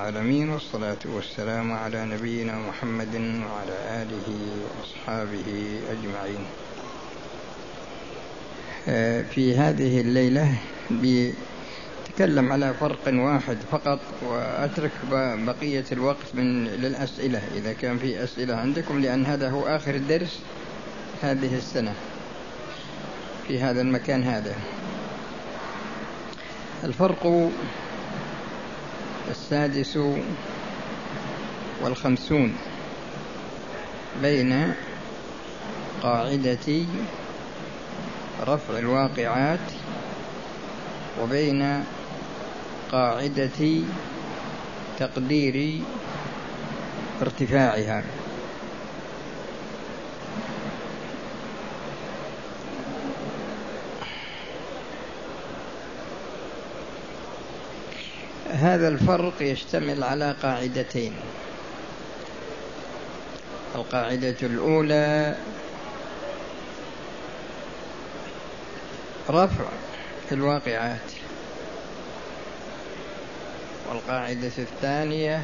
العالمين والصلاة والسلام على نبينا محمد وعلى آله وأصحابه أجمعين. آه، في هذه الليلة بتكلم على فرق واحد فقط وأترك بقية الوقت من للأسئلة. إذا كان في أسئلة عندكم لأن هذا هو آخر الدرس هذه السنة في هذا المكان هذا. الفرق السادس والخمسون بين قاعدة رفع الواقعات وبين قاعدة تقدير ارتفاعها. هذا الفرق يشتمل على قاعدتين. القاعدة الأولى رفع الواقعات والقاعدة الثانية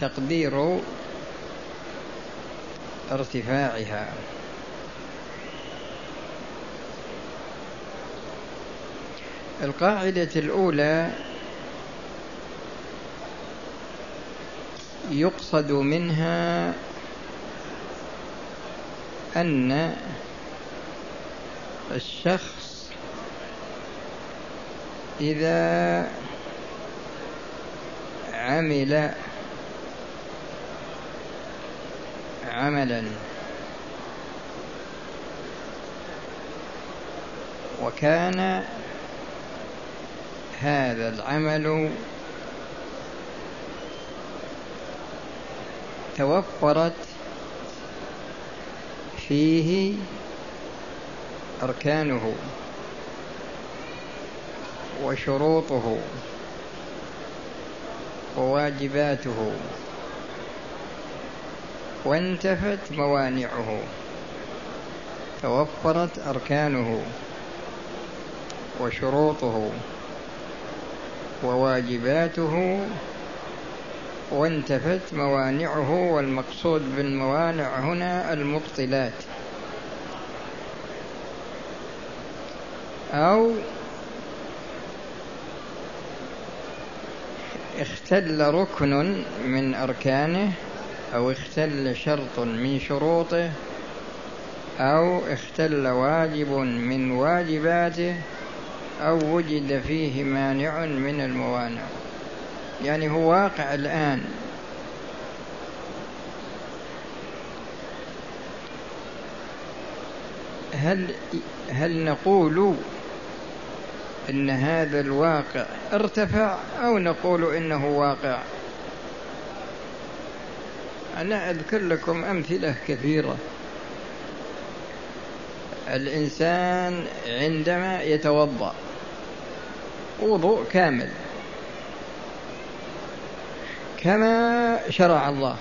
تقدير ارتفاعها. القاعدة الأولى يقصد منها أن الشخص إذا عمل عملا وكان هذا العمل توفرت فيه أركانه وشروطه وواجباته وانتفت موانعه توفرت أركانه وشروطه وواجباته وانتفت موانعه والمقصود بالموانع هنا المبطلات. أو اختل ركن من أركانه أو اختل شرط من شروطه أو اختل واجب من واجباته أو وجد فيه مانع من الموانع. يعني هو واقع الآن. هل هل نقول إن هذا الواقع ارتفع أو نقول إنه واقع؟ أنا أذكر لكم أمثلة كثيرة. الإنسان عندما يتوضأ وضوء كامل. كما شرع الله.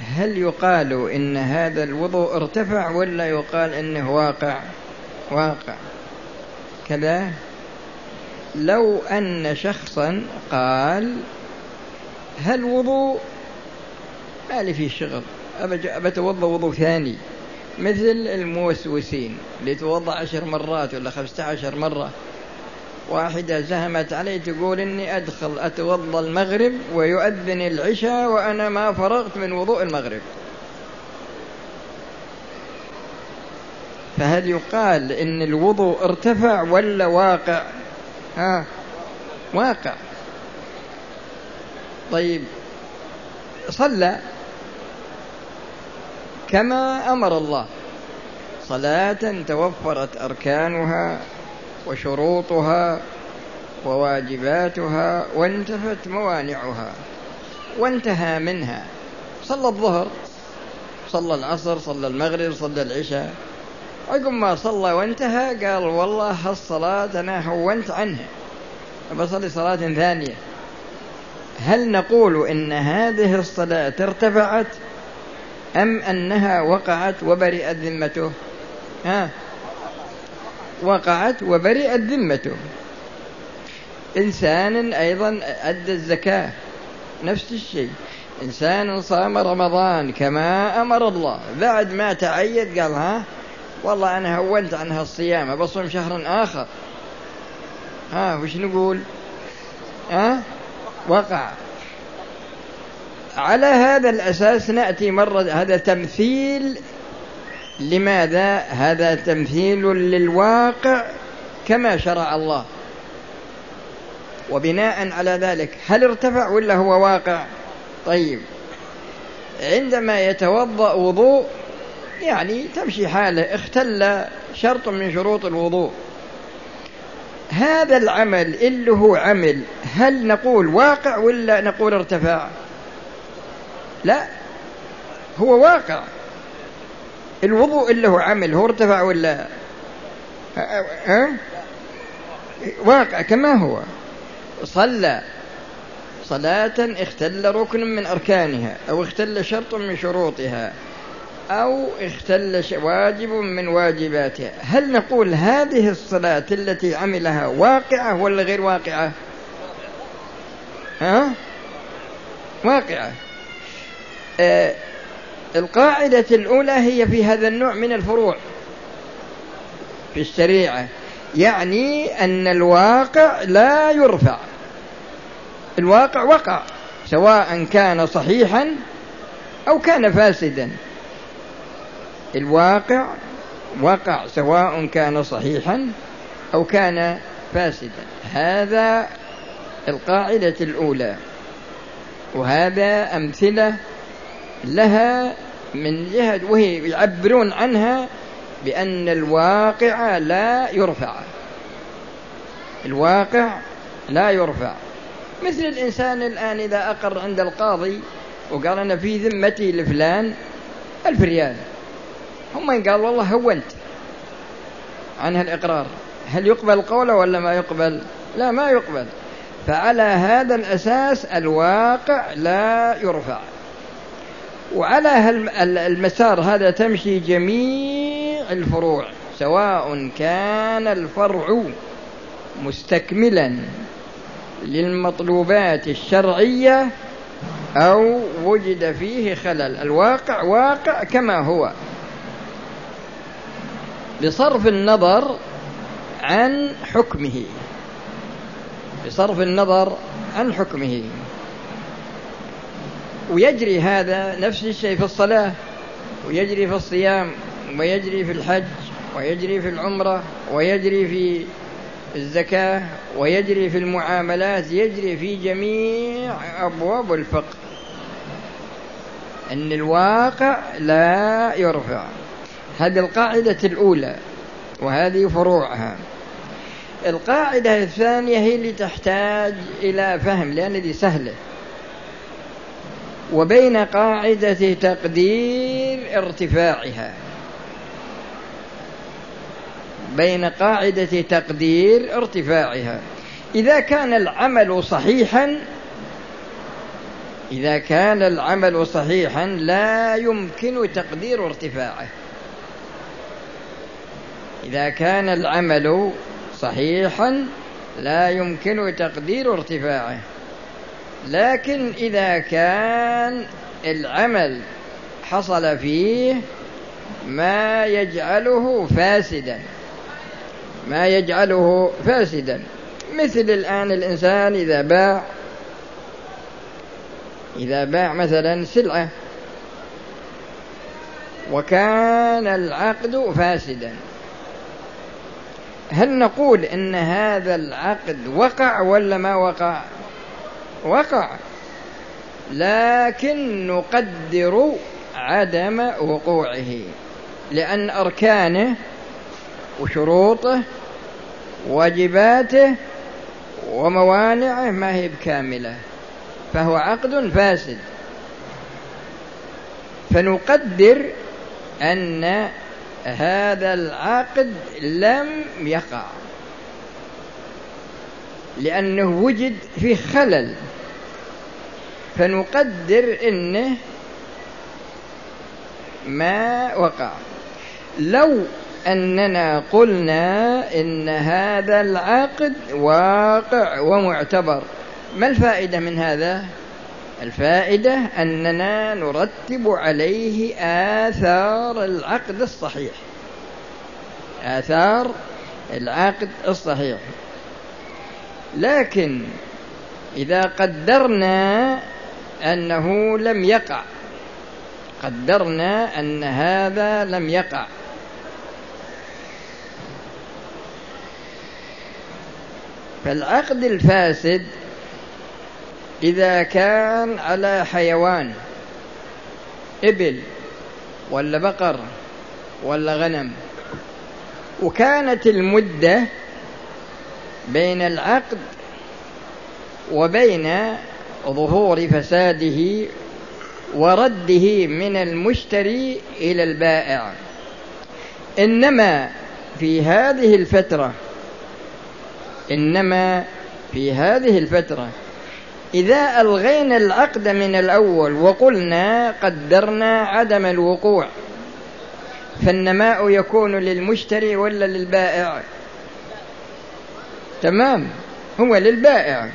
هل يقال إن هذا الوضوء ارتفع ولا يقال إنه واقع؟ واقع. كذا. لو أن شخصا قال هل وضوء؟ ما لي فيه شغل. أبتوضأ وضوء ثاني. مثل الموسوسين اللي توضأ عشر مرات ولا خمسة عشر مرة. واحدة زهمت علي تقول إني أدخل أتوضأ المغرب ويؤذن العشاء وأنا ما فرغت من وضوء المغرب. فهل يقال إن الوضوء ارتفع ولا واقع؟ ها واقع. طيب صلى كما أمر الله. صلاة توفرت أركانها. وشروطها وواجباتها وانتفت موانعها. وانتهى منها. صلى الظهر صلى العصر صلى المغرب صلى العشاء. عقب ما صلى وانتهى قال والله هالصلاة أنا هونت عنها. بصلي صلاة ثانية. هل نقول إن هذه الصلاة ارتفعت أم أنها وقعت وبرئت ذمته؟ ها؟ وقعت وبرئت ذمته. إنسان أيضا أدى الزكاة نفس الشيء. إنسان صام رمضان كما أمر الله. بعد ما تعيد قال ها والله أنا هونت عن هالصيام بصوم شهر آخر. ها وش نقول؟ ها؟ وقع. على هذا الأساس نأتي مرة هذا تمثيل لماذا هذا تمثيل للواقع كما شرع الله؟ وبناء على ذلك هل ارتفع ولا هو واقع؟ طيب عندما يتوضأ وضوء يعني تمشي حاله اختل شرط من شروط الوضوء. هذا العمل اللي هو عمل هل نقول واقع ولا نقول ارتفع؟ لا هو واقع. الوضوء اللي هو عمل هو ارتفع ولا؟ ها؟ واقع كما هو. صلى. صلاة اختل ركن من أركانها أو اختل شرط من شروطها أو اختل واجب من واجباتها. هل نقول هذه الصلاة التي عملها واقعة ولا غير واقعة؟ ها؟ واقعة. آه القاعدة الأولى هي في هذا النوع من الفروع في الشريعة يعني أن الواقع لا يرفع. الواقع وقع سواء كان صحيحا أو كان فاسدا. الواقع وقع سواء كان صحيحا أو كان فاسدا. هذا القاعدة الأولى وهذا أمثلة لها من جهة وهي يعبرون عنها بأن الواقع لا يرفع. الواقع لا يرفع. مثل الإنسان الآن إذا أقر عند القاضي وقال أنا في ذمتي لفلان ألف ريال هم قال والله هونت عن هالإقرار. هل يقبل قوله ولا ما يقبل؟ لا ما يقبل. فعلى هذا الأساس الواقع لا يرفع. وعلى المسار هذا تمشي جميع الفروع سواء كان الفرع مستكملا للمطلوبات الشرعية أو وجد فيه خلل. الواقع واقع كما هو. بصرف النظر عن حكمه. بصرف النظر عن حكمه. ويجري هذا نفس الشيء في الصلاة ويجري في الصيام ويجري في الحج ويجري في العمرة ويجري في الزكاة ويجري في المعاملات يجري في جميع أبواب الفقه. أن الواقع لا يرفع. هذه القاعدة الأولى وهذه فروعها. القاعدة الثانية هي اللي تحتاج إلى فهم لأن دي سهلة. وبين قاعدة تقدير ارتفاعها. بين قاعدة تقدير ارتفاعها. إذا كان العمل صحيحا إذا كان العمل صحيحا لا يمكن تقدير ارتفاعه. إذا كان العمل صحيحا لا يمكن تقدير ارتفاعه. لكن إذا كان العمل حصل فيه ما يجعله فاسدا ما يجعله فاسدا. مثل الآن الإنسان إذا باع إذا باع مثلا سلعة وكان العقد فاسدا. هل نقول إن هذا العقد وقع ولا ما وقع؟ وقع. لكن نقدر عدم وقوعه لأن أركانه وشروطه واجباته وموانعه ما هي بكاملة فهو عقد فاسد. فنقدر أن هذا العقد لم يقع لأنه وجد فيه خلل. فنقدر إنه ما وقع. لو أننا قلنا إن هذا العقد واقع ومعتبر ما الفائدة من هذا؟ الفائدة أننا نرتب عليه آثار العقد الصحيح. آثار العقد الصحيح. لكن إذا قدرنا أنه لم يقع. قدرنا أن هذا لم يقع. فالعقد الفاسد إذا كان على حيوان إبل ولا بقر ولا غنم وكانت المدة بين العقد وبين ظهور فساده ورده من المشتري إلى البائع. إنما في هذه الفترة إنما في هذه الفترة إذا ألغينا العقد من الأول وقلنا قدرنا عدم الوقوع فالنماء يكون للمشتري ولا للبائع؟ تمام هو للبائع.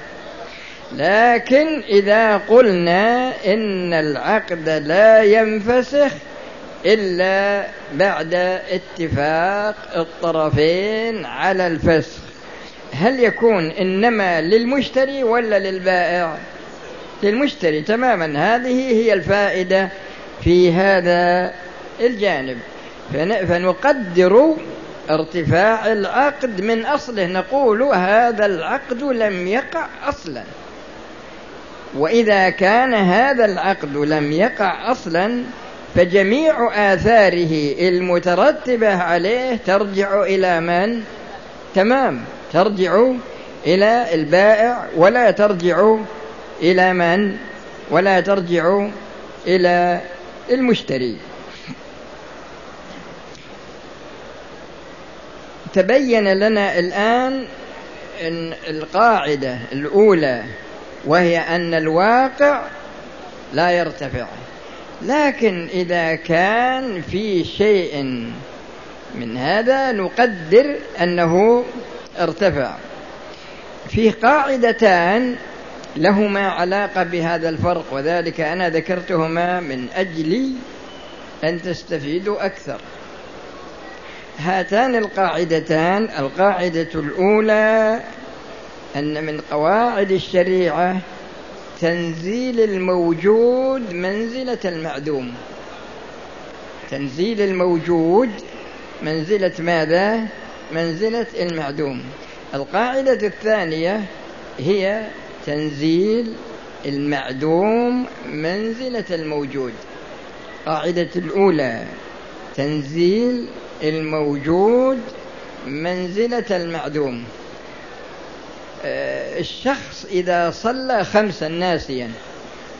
لكن إذا قلنا إن العقد لا ينفسخ إلا بعد اتفاق الطرفين على الفسخ هل يكون إنما للمشتري ولا للبائع؟ للمشتري تماما هذه هي الفائدة في هذا الجانب. فنقدر ارتفاع العقد من أصله نقول هذا العقد لم يقع أصلا. وإذا كان هذا العقد لم يقع أصلا فجميع آثاره المترتبة عليه ترجع إلى من؟ تمام ترجع إلى البائع ولا ترجع إلى من؟ ولا ترجع إلى المشتري تبين لنا الآن أن القاعدة الأولى وهي أن الواقع لا يرتفع. لكن إذا كان في شيء من هذا نقدر أنه ارتفع. في قاعدتان لهما علاقة بهذا الفرق وذلك أنا ذكرتهما من أجل أن تستفيدوا أكثر. هاتان القاعدتان القاعدة الأولى أن من قواعد الشريعة تنزيل الموجود منزلة المعدوم. تنزيل الموجود منزلة ماذا؟ منزلة المعدوم. القاعدة الثانية هي تنزيل المعدوم منزلة الموجود. قاعدة الأولى تنزيل الموجود منزلة المعدوم. الشخص إذا صلى خمسا ناسيا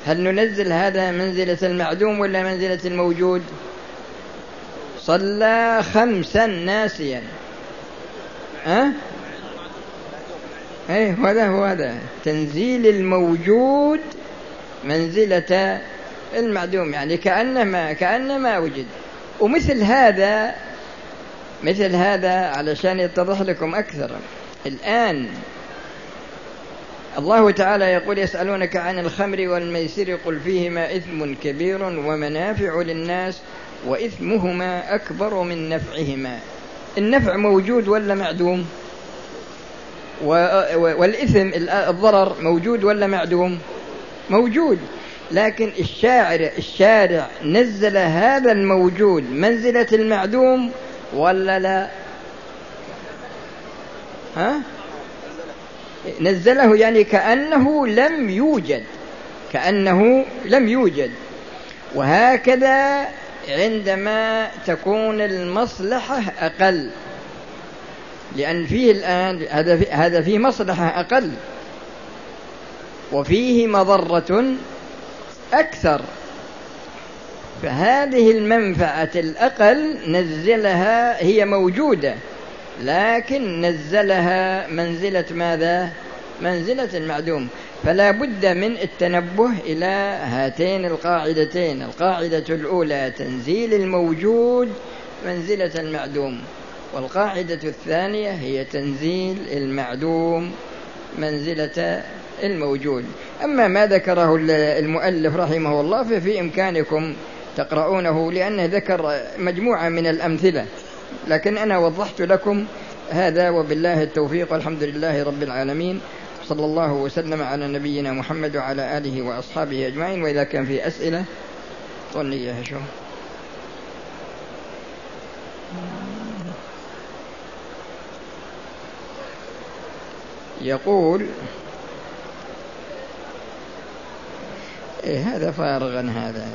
هل ننزل هذا منزلة المعدوم ولا منزلة الموجود؟ صلى خمسا ناسيا ها؟ أه؟ إيه هذا هو هذا. تنزيل الموجود منزلة المعدوم يعني. كأنما كأنما وجد. ومثل هذا مثل هذا علشان يتضح لكم أكثر. الآن الله تعالى يقول يسألونك عن الخمر والميسر قل فيهما إثم كبير ومنافع للناس وإثمهما أكبر من نفعهما. النفع موجود ولا معدوم؟ والإثم الضرر موجود ولا معدوم؟ موجود. لكن الشاعر الشارع نزل هذا الموجود منزلة المعدوم ولا لا؟ ها؟ نزله يعني كأنه لم يوجد كأنه لم يوجد. وهكذا عندما تكون المصلحة أقل لأن فيه الآن هذا هذا فيه مصلحة أقل وفيه مضرة أكثر. فهذه المنفعة الأقل نزلها هي موجودة. لكن نزلها منزلة ماذا؟ منزلة المعدوم فلا بد من التنبه إلى هاتين القاعدتين. القاعدة الأولى تنزيل الموجود منزلة المعدوم والقاعدة الثانية هي تنزيل المعدوم منزلة الموجود. أما ما ذكره المؤلف رحمه الله ففي إمكانكم تقرؤونه لأنه ذكر مجموعة من الأمثلة. لكن أنا وضحت لكم هذا وبالله التوفيق والحمد لله رب العالمين. صلى الله وسلم على نبينا محمد وعلى آله وأصحابه أجمعين. وإذا كان في أسئلة طلني إياها شو يقول إيه هذا فارغا هذا.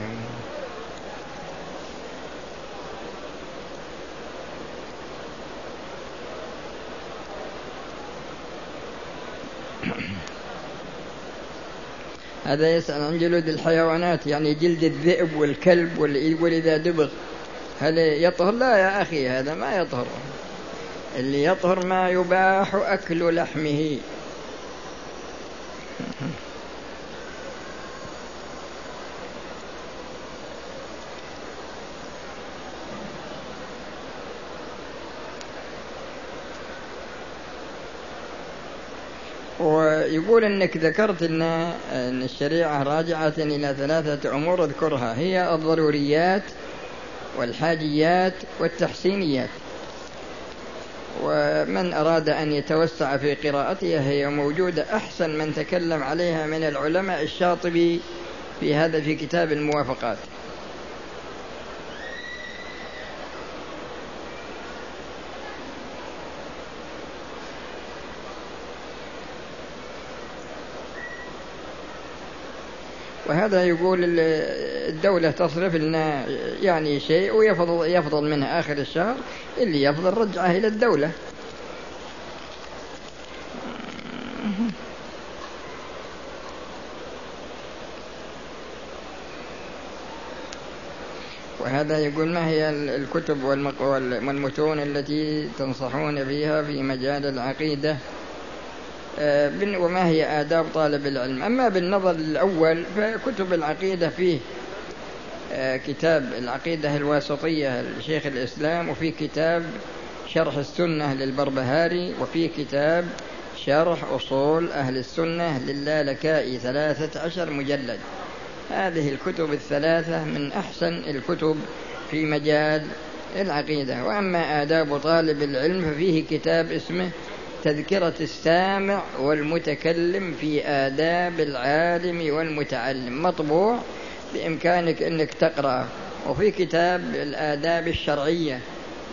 هذا يسأل عن جلود الحيوانات يعني جلد الذئب والكلب والإذا دبغ. هل يطهر؟ لا يا أخي هذا ما يطهر. اللي يطهر ما يباح أكل لحمه. ويقول إنك ذكرت إن الشريعة راجعه إلى ثلاثة أمور أذكرها. هي الضروريات والحاجيات والتحسينيات. ومن أراد أن يتوسع في قراءتها هي موجودة أحسن من تكلم عليها من العلماء الشاطبي في هذا في كتاب الموافقات. وهذا يقول الدولة تصرف لنا يعني شيء ويفضل يفضل منه آخر الشهر اللي يفضل رجعه إلى الدولة. وهذا يقول ما هي الكتب والمتون التي تنصحون بها في مجال العقيدة؟ وما هي آداب طالب العلم. أما بالنظر الأول فكتب العقيدة فيه آه، كتاب العقيدة الواسطية لشيخ الإسلام وفي كتاب شرح السنة للبربهاري وفي كتاب شرح أصول أهل السنة للالكائي ثلاثة عشر مجلد. هذه الكتب الثلاثة من أحسن الكتب في مجال العقيدة. وأما آداب طالب العلم ففيه كتاب اسمه تذكرة السامع والمتكلم في آداب العالم والمتعلم. مطبوع بإمكانك أنك تقرأ. وفي كتاب الآداب الشرعية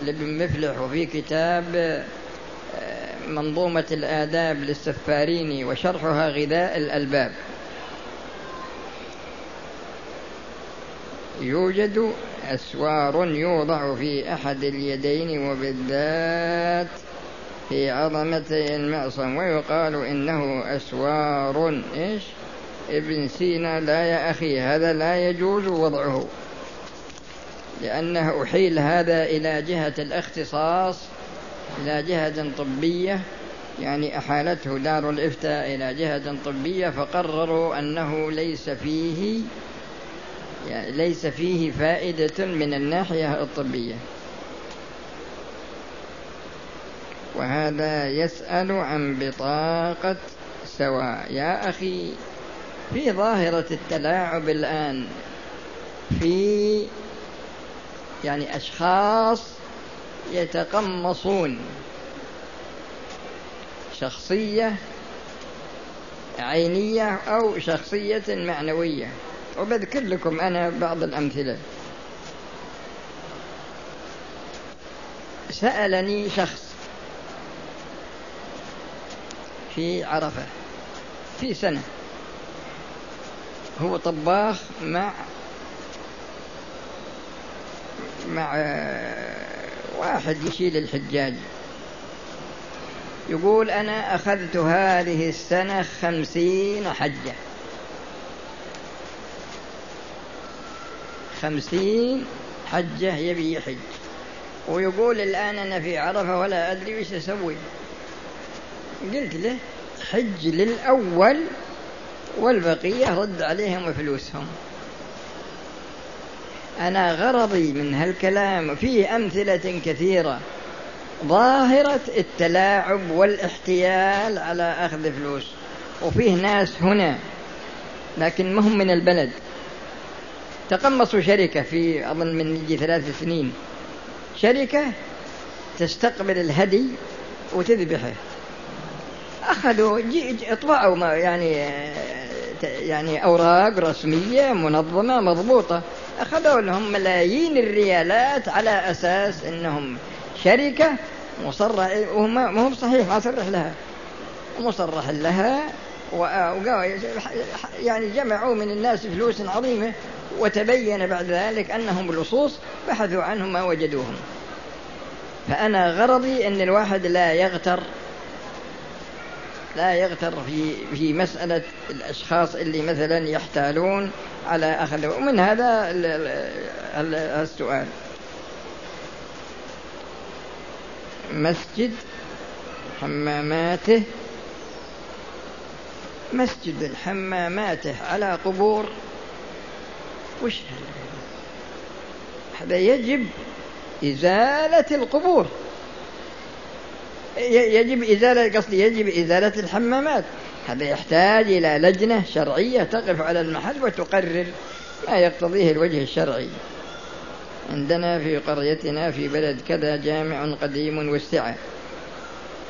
لابن مفلح وفي كتاب آه، منظومة الآداب للسفاريني وشرحها غذاء الألباب. يوجد أسوار يوضع في أحد اليدين وبالذات في عظمتي المعصم ويقال إنه أسوار. إيش؟ ابن سينا لا يا أخي هذا لا يجوز وضعه لأنه أحيل هذا إلى جهة الاختصاص إلى جهة طبية. يعني أحالته دار الإفتاء إلى جهة طبية فقرروا أنه ليس فيه يعني ليس فيه فائدة من الناحية الطبية. وهذا يسأل عن بطاقة سواء. يا أخي في ظاهرة التلاعب الآن في يعني أشخاص يتقمصون. شخصية عينية أو شخصية معنوية. وبذكر لكم أنا بعض الأمثلة. سألني شخص في عرفة في سنة. هو طباخ مع مع واحد يشيل الحجاج. يقول أنا أخذت هذه السنة خمسين حجة. خمسين حجة يبي يحج. ويقول الآن أنا في عرفة ولا أدري وش أسوي. قلت له حج للأول والبقية رد عليهم فلوسهم. أنا غرضي من هالكلام فيه أمثلة كثيرة. ظاهرة التلاعب والاحتيال على أخذ فلوس. وفيه ناس هنا لكن ما هم من البلد. تقمصوا شركة في أظن من يجي ثلاث سنين. شركة تستقبل الهدي وتذبحه. أخذوا اطبعوا يعني يعني أوراق رسمية منظمة مضبوطة. أخذوا لهم ملايين الريالات على أساس أنهم شركة مصرح وهم ما هم صحيح ما صرح لها. مصرح لها يعني جمعوا من الناس فلوس عظيمة وتبين بعد ذلك أنهم لصوص بحثوا عنهم ما وجدوهم. فأنا غرضي أن الواحد لا يغتر لا يغتر في في مسألة الأشخاص اللي مثلا يحتالون على أخذ ومن هذا السؤال. مسجد حماماته مسجد حماماته على قبور وش هذا يجب إزالة القبور. يجب إزالة قصدي يجب إزالة الحمامات. هذا يحتاج إلى لجنة شرعية تقف على المحل وتقرر ما يقتضيه الوجه الشرعي. عندنا في قريتنا في بلد كذا جامع قديم وسعة.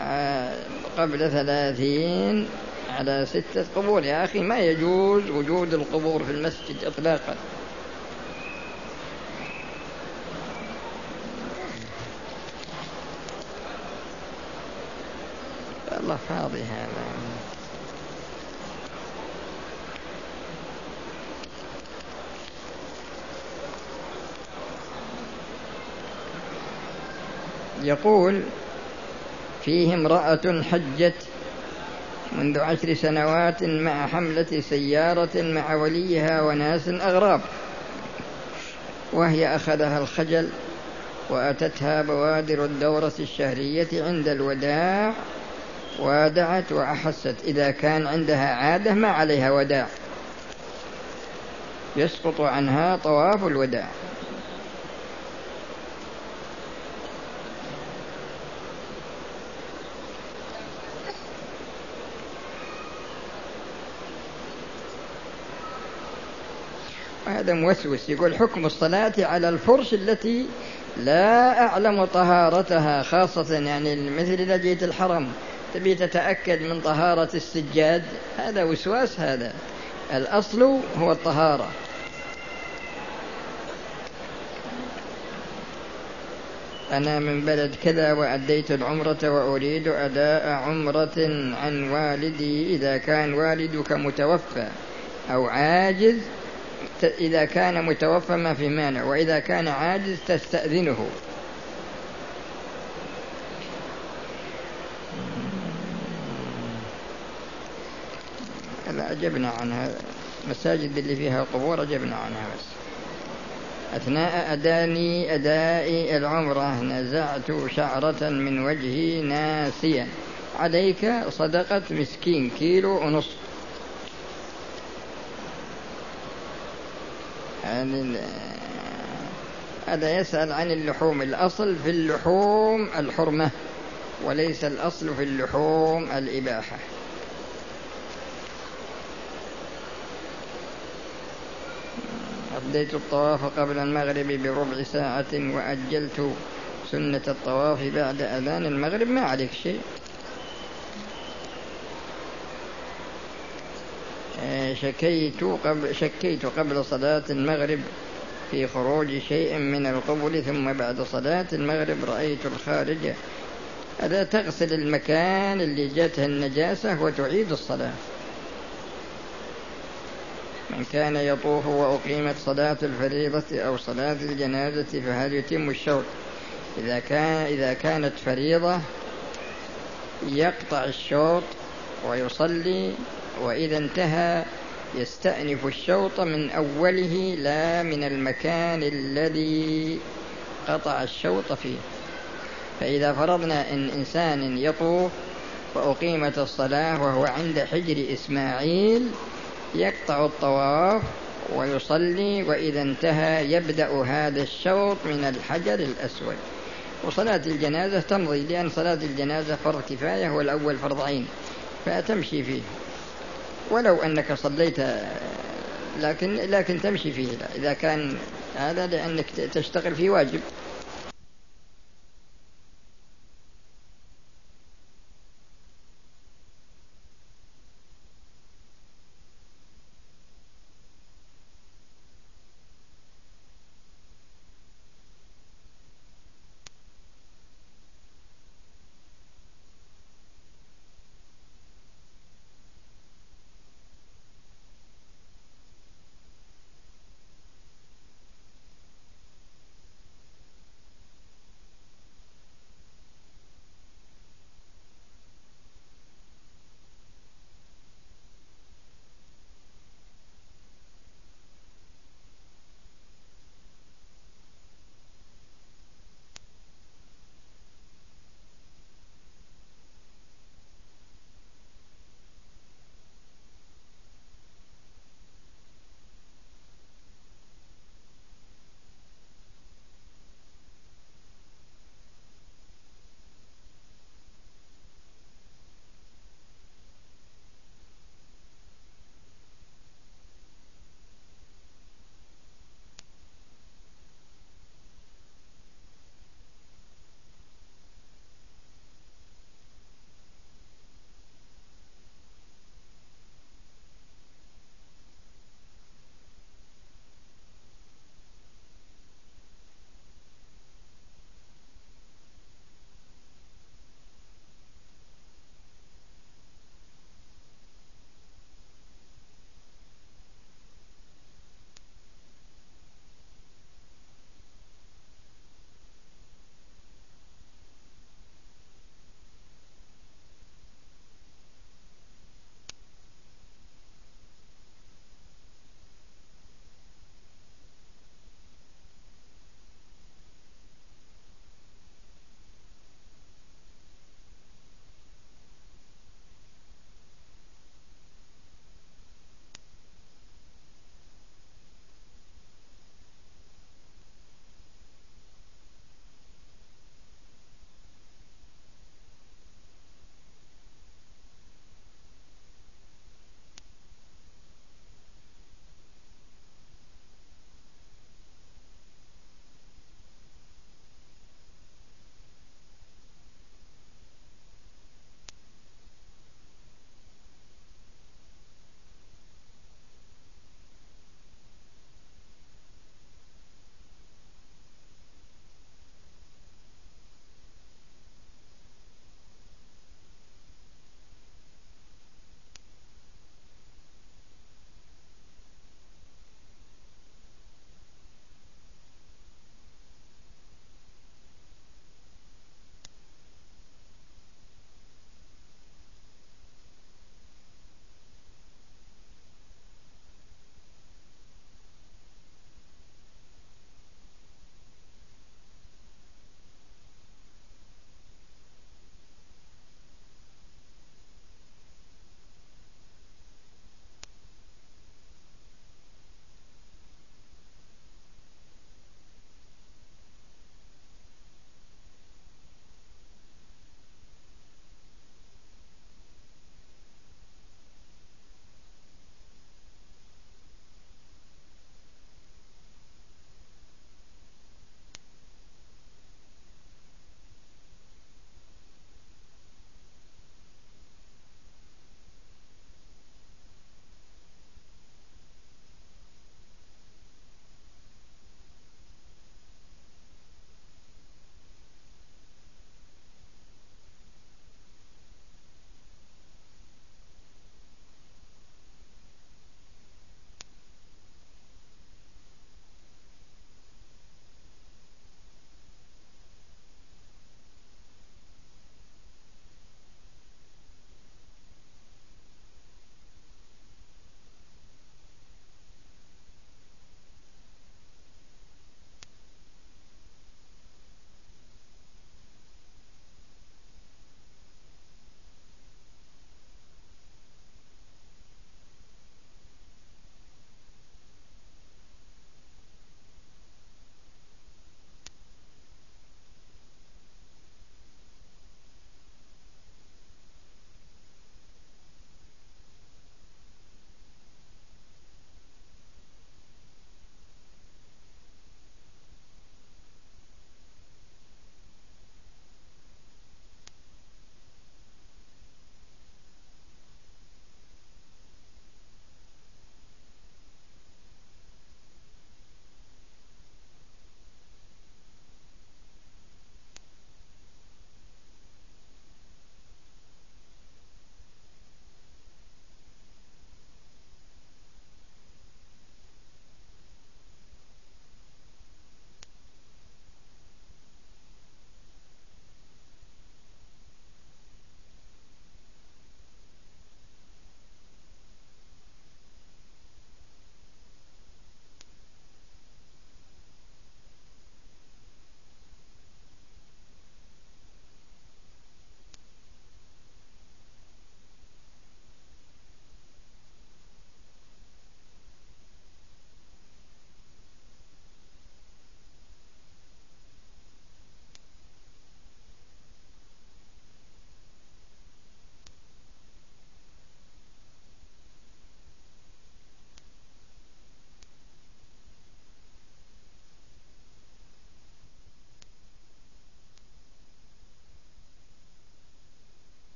آه، قبل ثلاثين على ستة قبور. يا أخي ما يجوز وجود القبور في المسجد إطلاقا. الله فاضي هذا. يقول فيه امرأة حجت منذ عشر سنوات مع حملة سيارة مع وليها وناس أغراب وهي أخذها الخجل وأتتها بوادر الدورة الشهرية عند الوداع وادعت وأحست. إذا كان عندها عادة ما عليها وداع. يسقط عنها طواف الوداع. هذا موسوس. يقول حكم الصلاة على الفرش التي لا أعلم طهارتها خاصة يعني مثل إذا جيت الحرم. تبي تتأكد من طهارة السجاد؟ هذا وسواس هذا. الأصل هو الطهارة. أنا من بلد كذا وأديت العمرة وأريد أداء عمرة عن والدي. إذا كان والدك متوفى أو عاجز إذا كان متوفى ما في مانع وإذا كان عاجز تستأذنه. لا أجبنا عنها. المساجد اللي فيها قبور أجبنا عنها بس. أثناء أداني أداء العمرة نزعت شعرة من وجهي ناسيا. عليك صدقة مسكين كيلو ونصف. يعني هذا يسأل عن اللحوم. الأصل في اللحوم الحرمة وليس الأصل في اللحوم الإباحة. أديت الطواف قبل المغرب بربع ساعة وأجلت سنة الطواف بعد أذان المغرب. ما عليك شيء. شكيت قبل شكيت قبل صلاة المغرب في خروج شيء من القبل ثم بعد صلاة المغرب رأيت الخارج. هذا تغسل المكان اللي جاته النجاسة وتعيد الصلاة. من كان يطوف وأقيمت صلاة الفريضة أو صلاة الجنازة فهل يتم الشوط؟ إذا كان إذا كانت فريضة يقطع الشوط ويصلي وإذا انتهى يستأنف الشوط من أوله لا من المكان الذي قطع الشوط فيه. فإذا فرضنا أن إنسان يطوف وأقيمت الصلاة وهو عند حجر إسماعيل يقطع الطواف ويصلي وإذا انتهى يبدأ هذا الشوط من الحجر الأسود. وصلاة الجنازة تمضي لأن صلاة الجنازة فرض كفاية والأول فرض عين فتمشي فيه. ولو أنك صليت لكن لكن تمشي فيه. إذا كان هذا لأنك تشتغل في واجب.